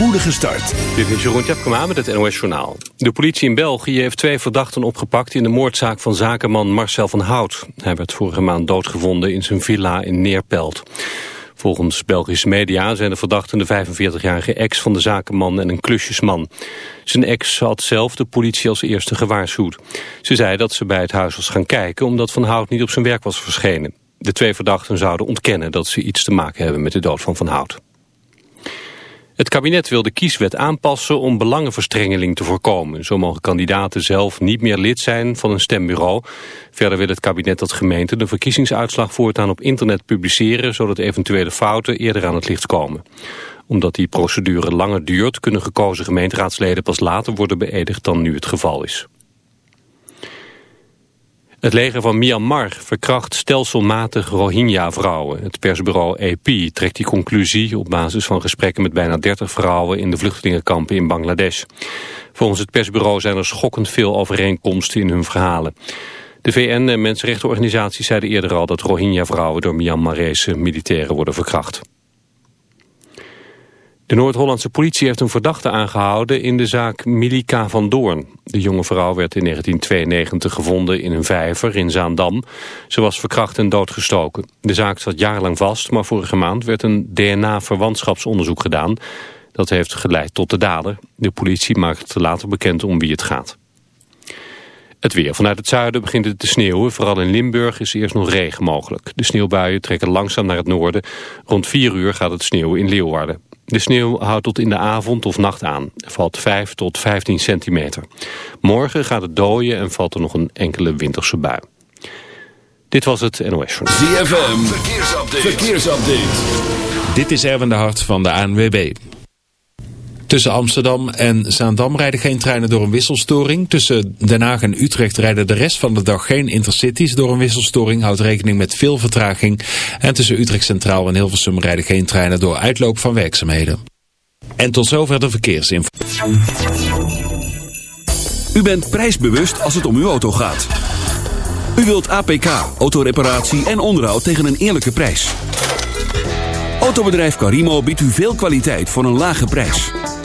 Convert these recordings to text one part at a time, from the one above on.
spoedige start. Dit is Jeroen Tjepkema met het NOS Journaal. De politie in België heeft twee verdachten opgepakt... in de moordzaak van zakenman Marcel van Hout. Hij werd vorige maand doodgevonden in zijn villa in Neerpelt. Volgens Belgische media zijn de verdachten de 45-jarige ex van de zakenman en een klusjesman. Zijn ex had zelf de politie als eerste gewaarschuwd. Ze zei dat ze bij het huis was gaan kijken omdat Van Hout niet op zijn werk was verschenen. De twee verdachten zouden ontkennen dat ze iets te maken hebben met de dood van Van Hout. Het kabinet wil de kieswet aanpassen om belangenverstrengeling te voorkomen. Zo mogen kandidaten zelf niet meer lid zijn van een stembureau. Verder wil het kabinet dat gemeenten de verkiezingsuitslag voortaan op internet publiceren... zodat eventuele fouten eerder aan het licht komen. Omdat die procedure langer duurt... kunnen gekozen gemeenteraadsleden pas later worden beëdigd dan nu het geval is. Het leger van Myanmar verkracht stelselmatig Rohingya-vrouwen. Het persbureau AP trekt die conclusie op basis van gesprekken met bijna 30 vrouwen in de vluchtelingenkampen in Bangladesh. Volgens het persbureau zijn er schokkend veel overeenkomsten in hun verhalen. De VN en mensenrechtenorganisaties zeiden eerder al dat Rohingya-vrouwen door Myanmarese militairen worden verkracht. De Noord-Hollandse politie heeft een verdachte aangehouden in de zaak Milika van Doorn. De jonge vrouw werd in 1992 gevonden in een vijver in Zaandam. Ze was verkracht en doodgestoken. De zaak zat jarenlang vast, maar vorige maand werd een DNA-verwantschapsonderzoek gedaan. Dat heeft geleid tot de dader. De politie maakt later bekend om wie het gaat. Het weer. Vanuit het zuiden begint het te sneeuwen. Vooral in Limburg is eerst nog regen mogelijk. De sneeuwbuien trekken langzaam naar het noorden. Rond 4 uur gaat het sneeuwen in Leeuwarden. De sneeuw houdt tot in de avond of nacht aan. Er valt 5 tot 15 centimeter. Morgen gaat het dooien en valt er nog een enkele winterse bui. Dit was het NOS Journal. ZFM, verkeersupdate. verkeersupdate. Dit is Erwin de Hart van de ANWB. Tussen Amsterdam en Zaandam rijden geen treinen door een wisselstoring. Tussen Den Haag en Utrecht rijden de rest van de dag geen intercities door een wisselstoring. Houdt rekening met veel vertraging. En tussen Utrecht Centraal en Hilversum rijden geen treinen door uitloop van werkzaamheden. En tot zover de verkeersinformatie. U bent prijsbewust als het om uw auto gaat. U wilt APK, autoreparatie en onderhoud tegen een eerlijke prijs. Autobedrijf Carimo biedt u veel kwaliteit voor een lage prijs.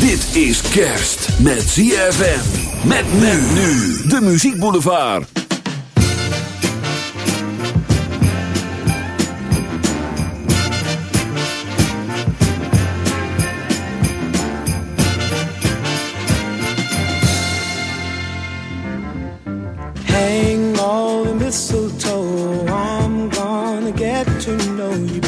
Dit is kerst met ZFM. Met men nu. De Muziek Boulevard. Hang all the mistletoe. I'm gonna get to know you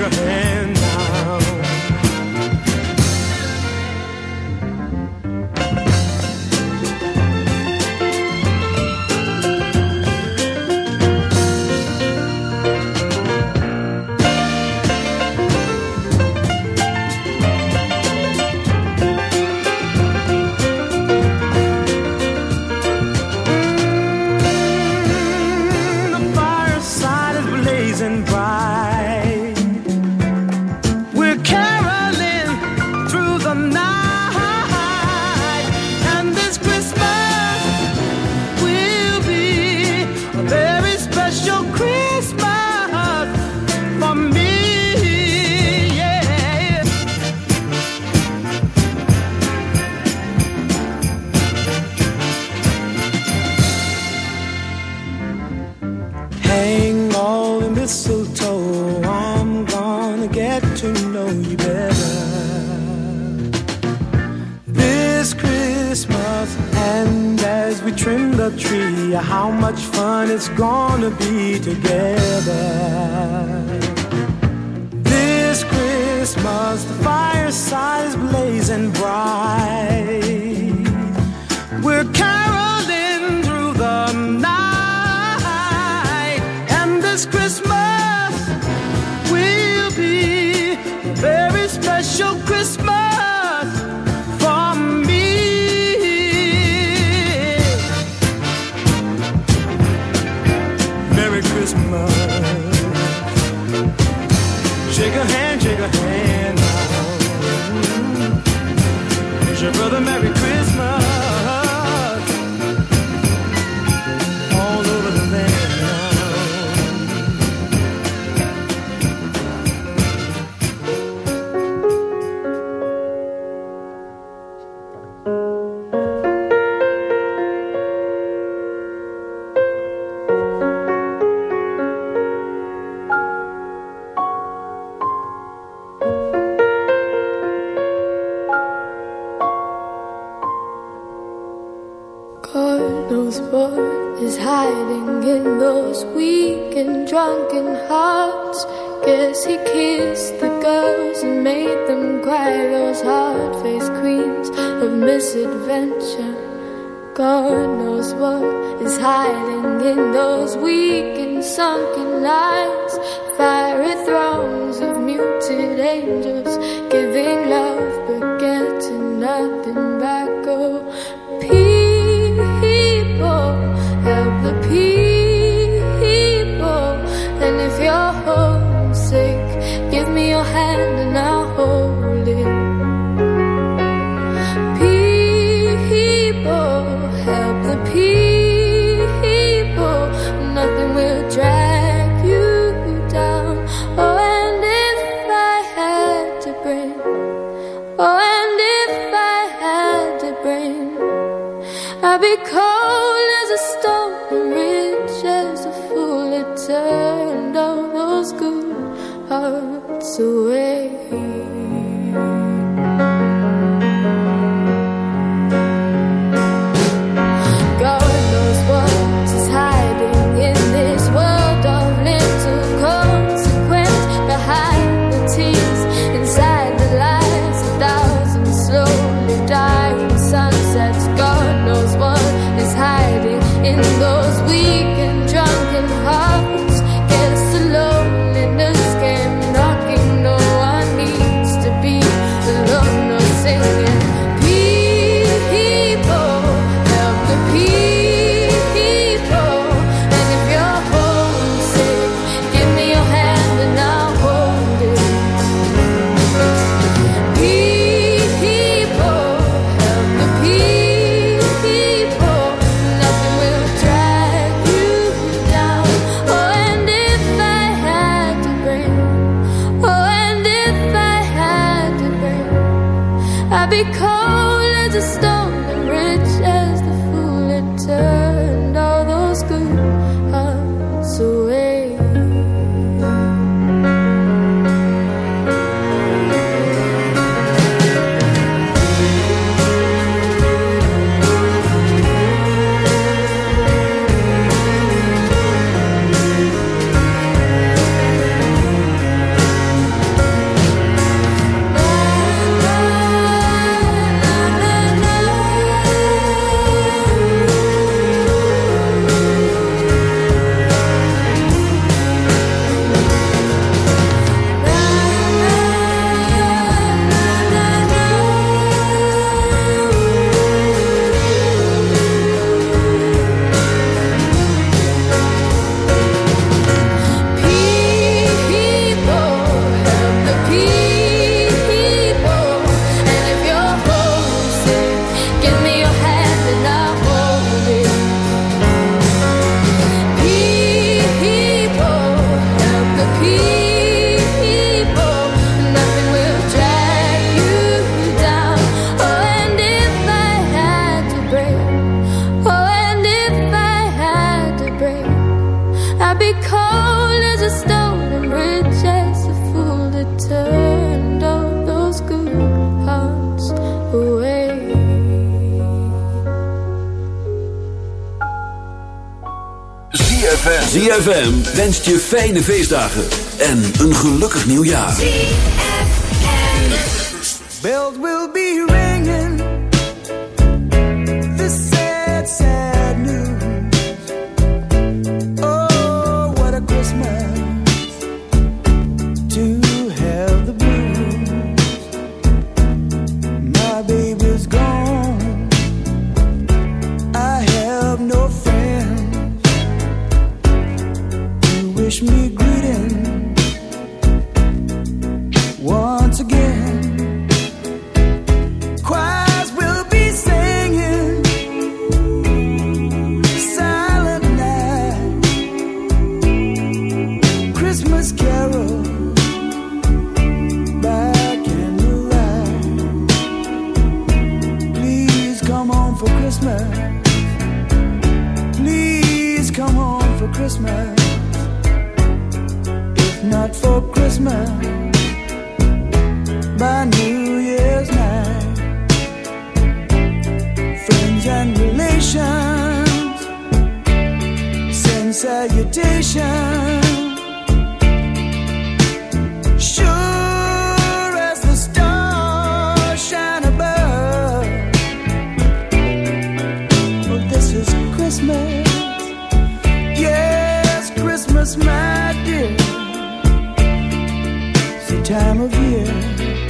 your hand. of misadventure. God knows what is hiding in those weak and sunken eyes. Fiery thrones of muted angels. ZFM wenst je fijne feestdagen en een gelukkig nieuwjaar. Will be time of year.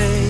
day.